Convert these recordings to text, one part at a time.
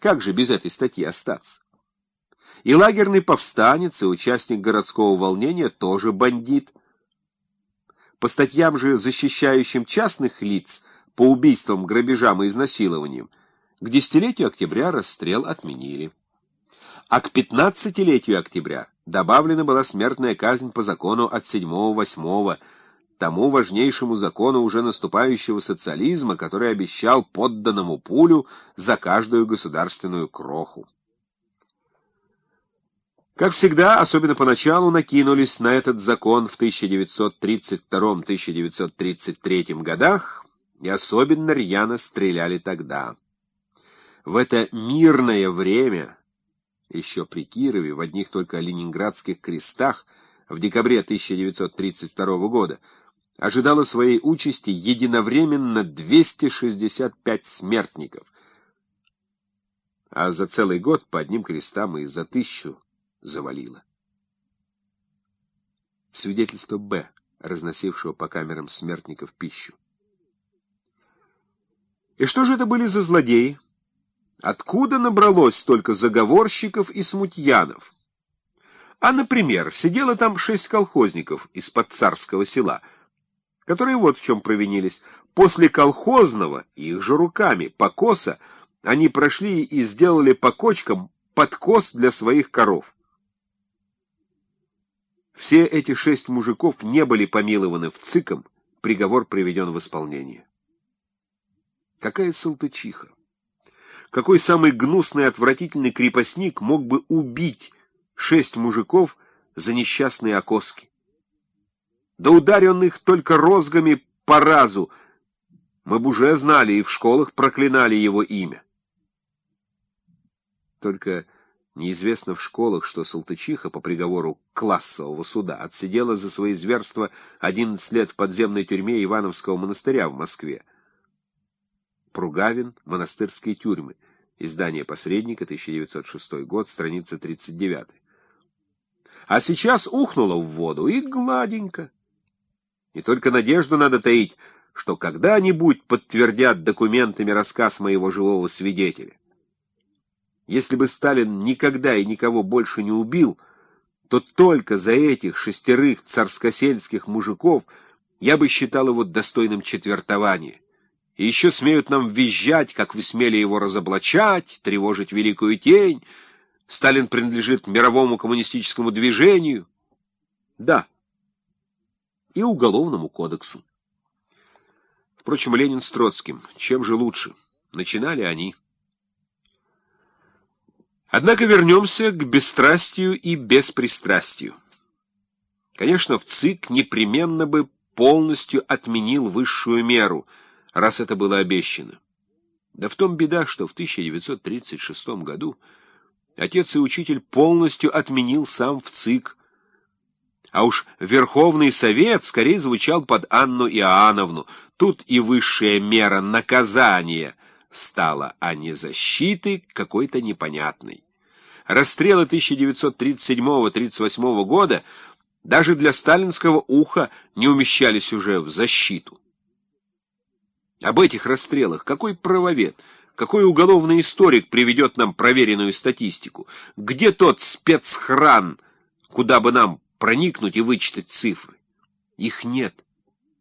Как же без этой статьи остаться? И лагерный повстанец, и участник городского волнения тоже бандит. По статьям же, защищающим частных лиц по убийствам, грабежам и изнасилованиям, к десятилетию октября расстрел отменили. А к пятнадцатилетию октября добавлена была смертная казнь по закону от 7-8 тому важнейшему закону уже наступающего социализма, который обещал подданному пулю за каждую государственную кроху. Как всегда, особенно поначалу, накинулись на этот закон в 1932-1933 годах и особенно рьяно стреляли тогда. В это мирное время, еще при Кирове, в одних только ленинградских крестах, в декабре 1932 года, ожидало своей участи единовременно 265 смертников, а за целый год по одним крестам и за тысячу завалило. Свидетельство Б, разносившего по камерам смертников пищу. И что же это были за злодеи? Откуда набралось столько заговорщиков и смутьянов? А, например, сидело там шесть колхозников из-под царского села, которые вот в чем провинились. После колхозного, их же руками, покоса, они прошли и сделали по кочкам подкос для своих коров. Все эти шесть мужиков не были помилованы в ЦИКом, приговор приведен в исполнение. Какая салтычиха! Какой самый гнусный отвратительный крепостник мог бы убить шесть мужиков за несчастные окоски? Да ударен их только розгами по разу, мы бы уже знали и в школах проклинали его имя. Только Неизвестно в школах, что Салтычиха по приговору классового суда отсидела за свои зверства 11 лет в подземной тюрьме Ивановского монастыря в Москве. Пругавин. Монастырские тюрьмы. Издание «Посредника», 1906 год, страница 39. А сейчас ухнула в воду и гладенько. И только надежду надо таить, что когда-нибудь подтвердят документами рассказ моего живого свидетеля. Если бы Сталин никогда и никого больше не убил, то только за этих шестерых царскосельских мужиков я бы считал его достойным четвертования. И еще смеют нам визжать, как вы смели его разоблачать, тревожить великую тень. Сталин принадлежит мировому коммунистическому движению. Да, и уголовному кодексу. Впрочем, Ленин с Троцким, чем же лучше? Начинали они. Однако вернемся к бесстрастию и беспристрастию. Конечно, в ЦИК непременно бы полностью отменил высшую меру, раз это было обещано. Да в том беда, что в 1936 году отец и учитель полностью отменил сам в ЦИК, а уж Верховный Совет скорее звучал под Анну Иоанновну. Тут и высшая мера наказания стала, а не защиты какой-то непонятной. Расстрелы 1937-38 года даже для сталинского уха не умещались уже в защиту. Об этих расстрелах какой правовед, какой уголовный историк приведет нам проверенную статистику? Где тот спецхран, куда бы нам проникнуть и вычитать цифры? Их нет,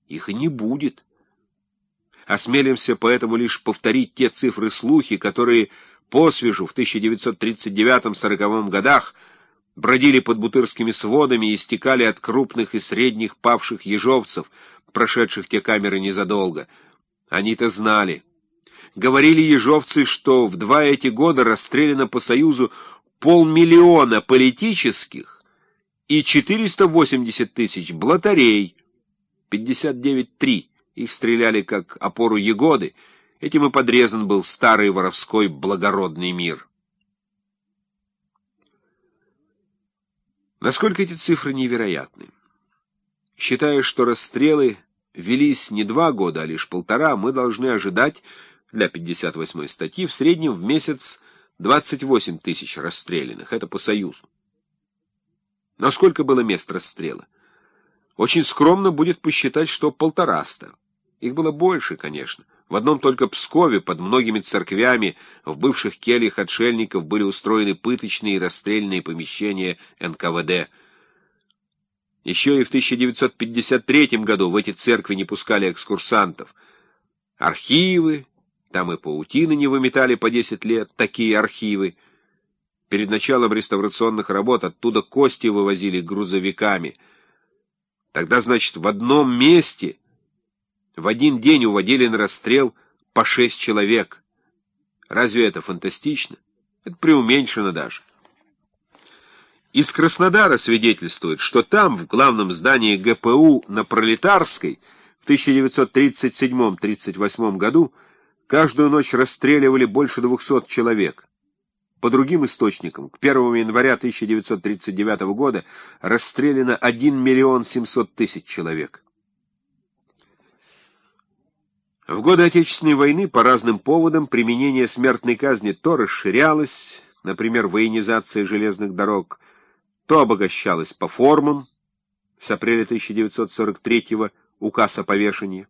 их и не будет. Осмелимся поэтому лишь повторить те цифры-слухи, которые по свежу в 1939-40 годах бродили под бутырскими сводами и истекали от крупных и средних павших ежовцев, прошедших те камеры незадолго. Они-то знали. Говорили ежовцы, что в два эти года расстреляно по Союзу полмиллиона политических и 480 тысяч блатарей, 59-3. Их стреляли как опору Егоды, Этим и подрезан был старый воровской благородный мир. Насколько эти цифры невероятны? Считая, что расстрелы велись не два года, а лишь полтора, мы должны ожидать для 58-й статьи в среднем в месяц 28 тысяч расстрелянных. Это по Союзу. Но сколько было мест расстрела? Очень скромно будет посчитать, что полтораста. Их было больше, конечно В одном только Пскове под многими церквями в бывших кельях отшельников были устроены пыточные и расстрельные помещения НКВД. Еще и в 1953 году в эти церкви не пускали экскурсантов. Архивы, там и паутины не выметали по 10 лет, такие архивы. Перед началом реставрационных работ оттуда кости вывозили грузовиками. Тогда, значит, в одном месте в один день уводили на расстрел по шесть человек. Разве это фантастично? Это преуменьшено даже. Из Краснодара свидетельствует, что там, в главном здании ГПУ на Пролетарской, в 1937-38 году каждую ночь расстреливали больше 200 человек. По другим источникам, к 1 января 1939 года расстреляно 1 миллион 700 тысяч человек. В годы Отечественной войны по разным поводам применение смертной казни то расширялось, например, военизация железных дорог, то обогащалось по формам, с апреля 1943 указ о повешении.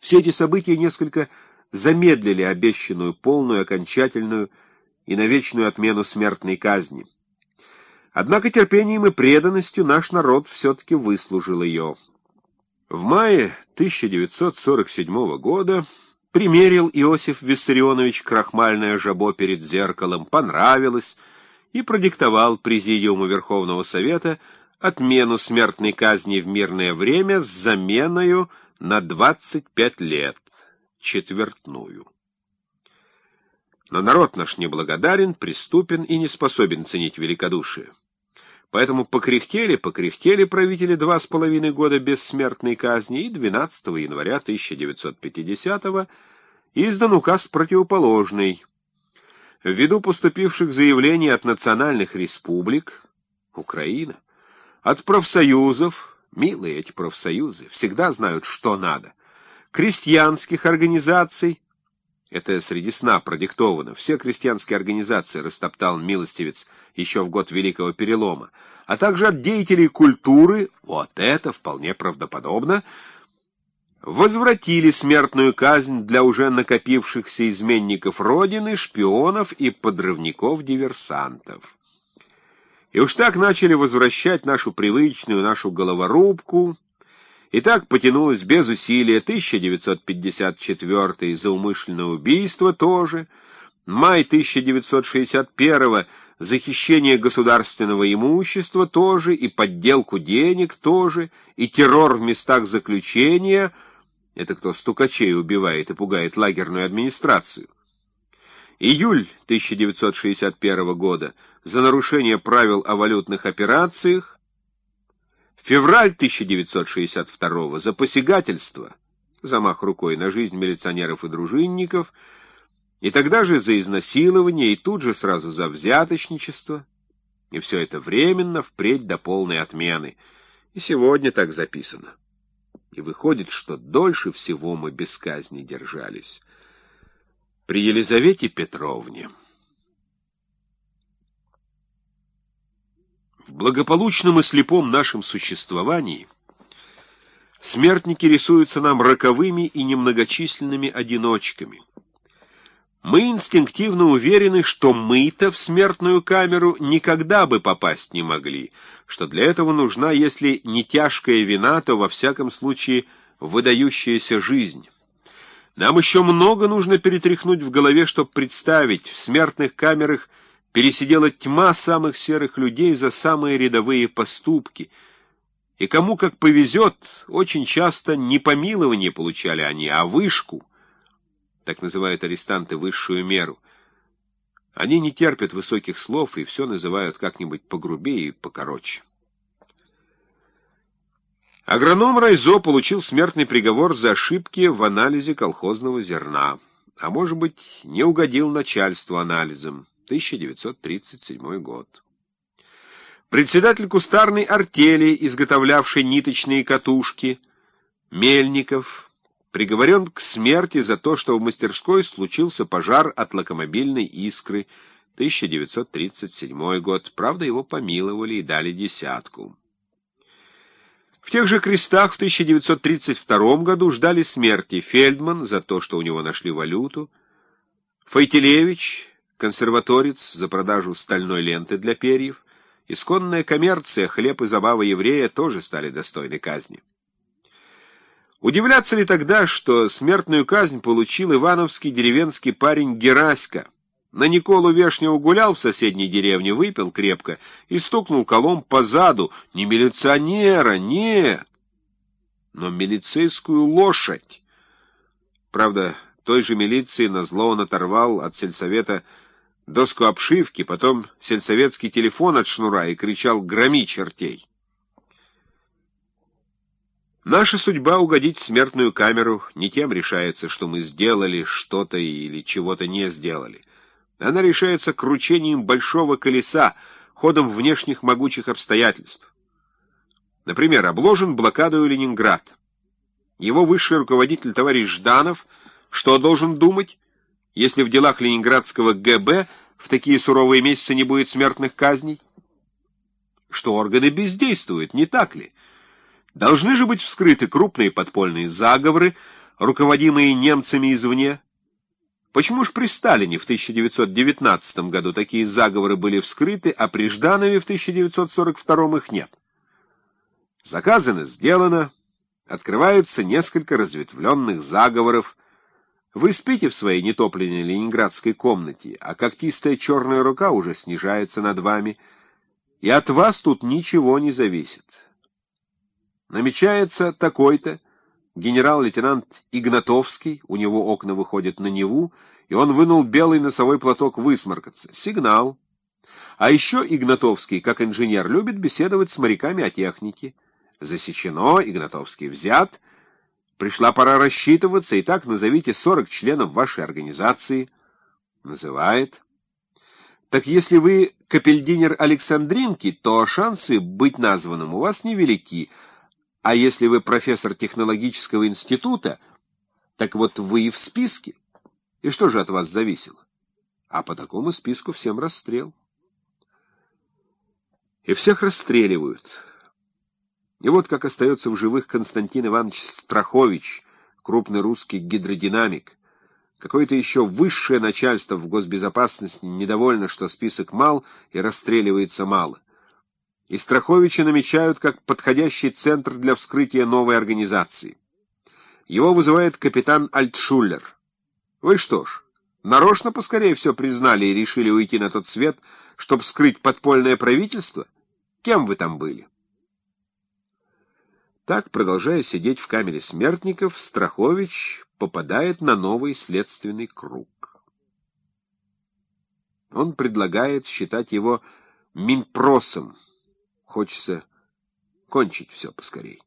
Все эти события несколько замедлили обещанную полную, окончательную и навечную отмену смертной казни. Однако терпением и преданностью наш народ все-таки выслужил ее. В мае 1947 года примерил Иосиф Виссарионович крахмальное жабо перед зеркалом, понравилось, и продиктовал Президиуму Верховного Совета отмену смертной казни в мирное время с заменою на 25 лет, четвертную. Но народ наш неблагодарен, преступен и не способен ценить великодушие. Поэтому покряхтели, покряхтели правители два с половиной года бессмертной казни, и 12 января 1950-го издан указ противоположный. Ввиду поступивших заявлений от национальных республик, Украина, от профсоюзов, милые эти профсоюзы, всегда знают, что надо, крестьянских организаций, это среди сна продиктовано. Все крестьянские организации растоптал милостивец еще в год Великого Перелома, а также от деятелей культуры, вот это вполне правдоподобно, возвратили смертную казнь для уже накопившихся изменников Родины, шпионов и подрывников-диверсантов. И уж так начали возвращать нашу привычную, нашу головорубку, и так потянулось без усилия. 1954 за умышленное убийство тоже, май 1961 за хищение государственного имущества тоже, и подделку денег тоже, и террор в местах заключения, это кто стукачей убивает и пугает лагерную администрацию. Июль 1961 года. За нарушение правил о валютных операциях, Февраль 1962 за посягательство, замах рукой на жизнь милиционеров и дружинников, и тогда же за изнасилование, и тут же сразу за взяточничество. И все это временно, впредь до полной отмены. И сегодня так записано. И выходит, что дольше всего мы без казни держались. При Елизавете Петровне... В благополучном и слепом нашем существовании смертники рисуются нам роковыми и немногочисленными одиночками. Мы инстинктивно уверены, что мы-то в смертную камеру никогда бы попасть не могли, что для этого нужна, если не тяжкая вина, то во всяком случае выдающаяся жизнь. Нам еще много нужно перетряхнуть в голове, чтобы представить в смертных камерах пересидела тьма самых серых людей за самые рядовые поступки, и кому как повезет, очень часто не помилование получали они, а вышку, так называют арестанты высшую меру. Они не терпят высоких слов и все называют как-нибудь погрубее и покороче. Агроном Райзо получил смертный приговор за ошибки в анализе колхозного зерна, а может быть, не угодил начальству анализом. 1937 год. Председатель кустарной артели, изготовлявшей ниточные катушки, Мельников, приговорен к смерти за то, что в мастерской случился пожар от локомобильной искры, 1937 год. Правда, его помиловали и дали десятку. В тех же крестах в 1932 году ждали смерти Фельдман за то, что у него нашли валюту, Файтилевич, консерваторец за продажу стальной ленты для перьев, исконная коммерция, хлеб и забава еврея тоже стали достойны казни. Удивляться ли тогда, что смертную казнь получил ивановский деревенский парень Гераська? На Николу Вешнего гулял в соседней деревне, выпил крепко и стукнул колом по заду. Не милиционера, нет, но милицейскую лошадь. Правда, той же милиции на зло он оторвал от сельсовета доску обшивки, потом сельсоветский телефон от шнура и кричал «Громи чертей!». Наша судьба угодить в смертную камеру не тем решается, что мы сделали что-то или чего-то не сделали. Она решается кручением большого колеса, ходом внешних могучих обстоятельств. Например, обложен блокадой Ленинград. Его высший руководитель товарищ Жданов что должен думать, если в делах ленинградского ГБ в такие суровые месяцы не будет смертных казней? Что органы бездействуют, не так ли? Должны же быть вскрыты крупные подпольные заговоры, руководимые немцами извне. Почему ж при Сталине в 1919 году такие заговоры были вскрыты, а при Жданове в 1942 их нет? Заказано, сделано. Открываются несколько разветвленных заговоров. Вы спите в своей нетопленной ленинградской комнате, а когтистая черная рука уже снижается над вами, и от вас тут ничего не зависит. Намечается такой-то, генерал-лейтенант Игнатовский, у него окна выходят на Неву, и он вынул белый носовой платок высморкаться. Сигнал. А еще Игнатовский, как инженер, любит беседовать с моряками о технике. Засечено, Игнатовский взят. Пришла пора рассчитываться, и так назовите 40 членов вашей организации. Называет. Так если вы капельдинер Александринки, то шансы быть названным у вас невелики, а если вы профессор технологического института, так вот вы и в списке. И что же от вас зависело? А по такому списку всем расстрел. И всех расстреливают. И вот как остается в живых Константин Иванович Страхович, крупный русский гидродинамик. Какое-то еще высшее начальство в госбезопасности недовольно, что список мал и расстреливается мало и Страховича намечают как подходящий центр для вскрытия новой организации. Его вызывает капитан Альтшуллер. Вы что ж, нарочно поскорее все признали и решили уйти на тот свет, чтобы вскрыть подпольное правительство? Кем вы там были? Так, продолжая сидеть в камере смертников, Страхович попадает на новый следственный круг. Он предлагает считать его Минпросом, Хочется кончить все поскорей.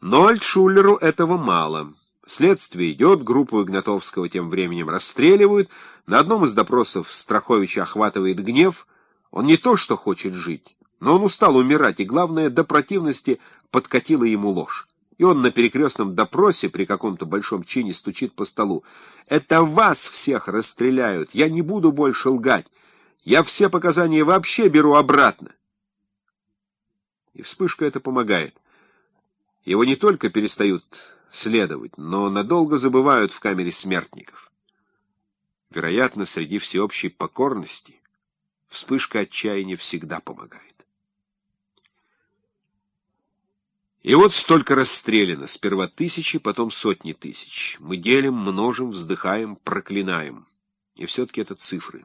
Но Альтшулеру этого мало. Следствие идет, группу Игнатовского тем временем расстреливают. На одном из допросов Страховича охватывает гнев. Он не то что хочет жить, но он устал умирать, и, главное, до противности подкатила ему ложь. И он на перекрестном допросе при каком-то большом чине стучит по столу. «Это вас всех расстреляют! Я не буду больше лгать! Я все показания вообще беру обратно!» И вспышка это помогает. Его не только перестают следовать, но надолго забывают в камере смертников. Вероятно, среди всеобщей покорности вспышка отчаяния всегда помогает. И вот столько расстреляно, сперва тысячи, потом сотни тысяч. Мы делим, множим, вздыхаем, проклинаем. И все-таки это цифры.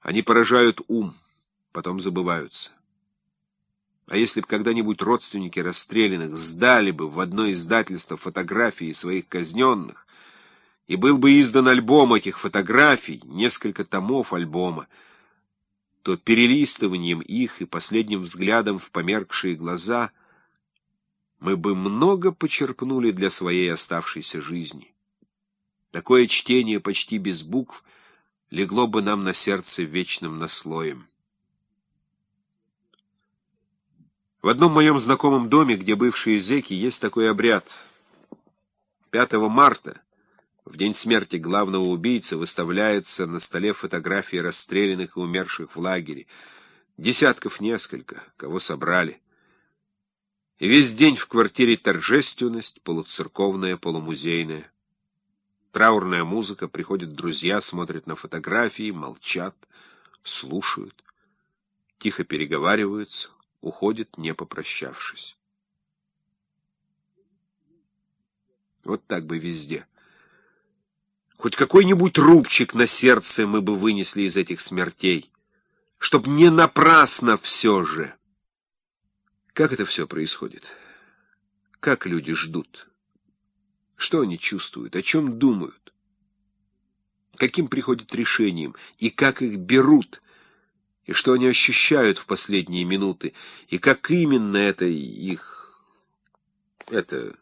Они поражают ум, потом забываются. А если бы когда-нибудь родственники расстрелянных сдали бы в одно издательство фотографии своих казненных, и был бы издан альбом этих фотографий, несколько томов альбома, то перелистыванием их и последним взглядом в померкшие глаза мы бы много почерпнули для своей оставшейся жизни. Такое чтение почти без букв легло бы нам на сердце вечным наслоем. В одном моем знакомом доме, где бывшие зэки, есть такой обряд. 5 марта, в день смерти главного убийцы, выставляется на столе фотографии расстрелянных и умерших в лагере. Десятков несколько, кого собрали. Весь день в квартире торжественность, полуцерковная, полумузейная. Траурная музыка, приходят друзья, смотрят на фотографии, молчат, слушают, тихо переговариваются, уходят, не попрощавшись. Вот так бы везде. Хоть какой-нибудь рубчик на сердце мы бы вынесли из этих смертей, чтоб не напрасно все же. Как это все происходит? Как люди ждут? Что они чувствуют? О чем думают? Каким приходит решением? И как их берут? И что они ощущают в последние минуты? И как именно это их... это...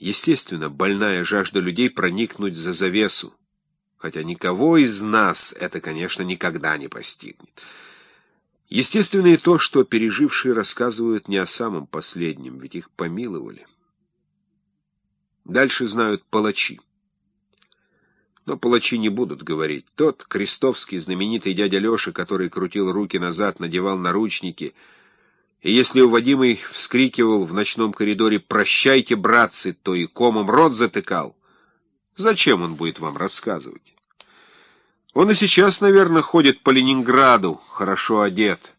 Естественно, больная жажда людей проникнуть за завесу, хотя никого из нас это, конечно, никогда не постигнет. Естественно и то, что пережившие рассказывают не о самом последнем, ведь их помиловали. Дальше знают палачи. Но палачи не будут говорить. Тот крестовский знаменитый дядя Леша, который крутил руки назад, надевал наручники — и если уводимый вскрикивал в ночном коридоре «Прощайте, братцы!», то и комом рот затыкал. Зачем он будет вам рассказывать? Он и сейчас, наверное, ходит по Ленинграду, хорошо одет.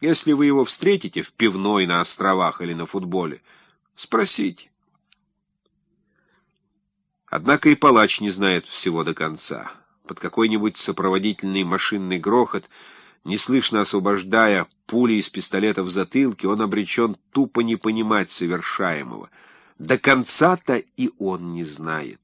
Если вы его встретите в пивной на островах или на футболе, спросите. Однако и палач не знает всего до конца. Под какой-нибудь сопроводительный машинный грохот — Неслышно освобождая пули из пистолета в затылке, он обречен тупо не понимать совершаемого. До конца-то и он не знает.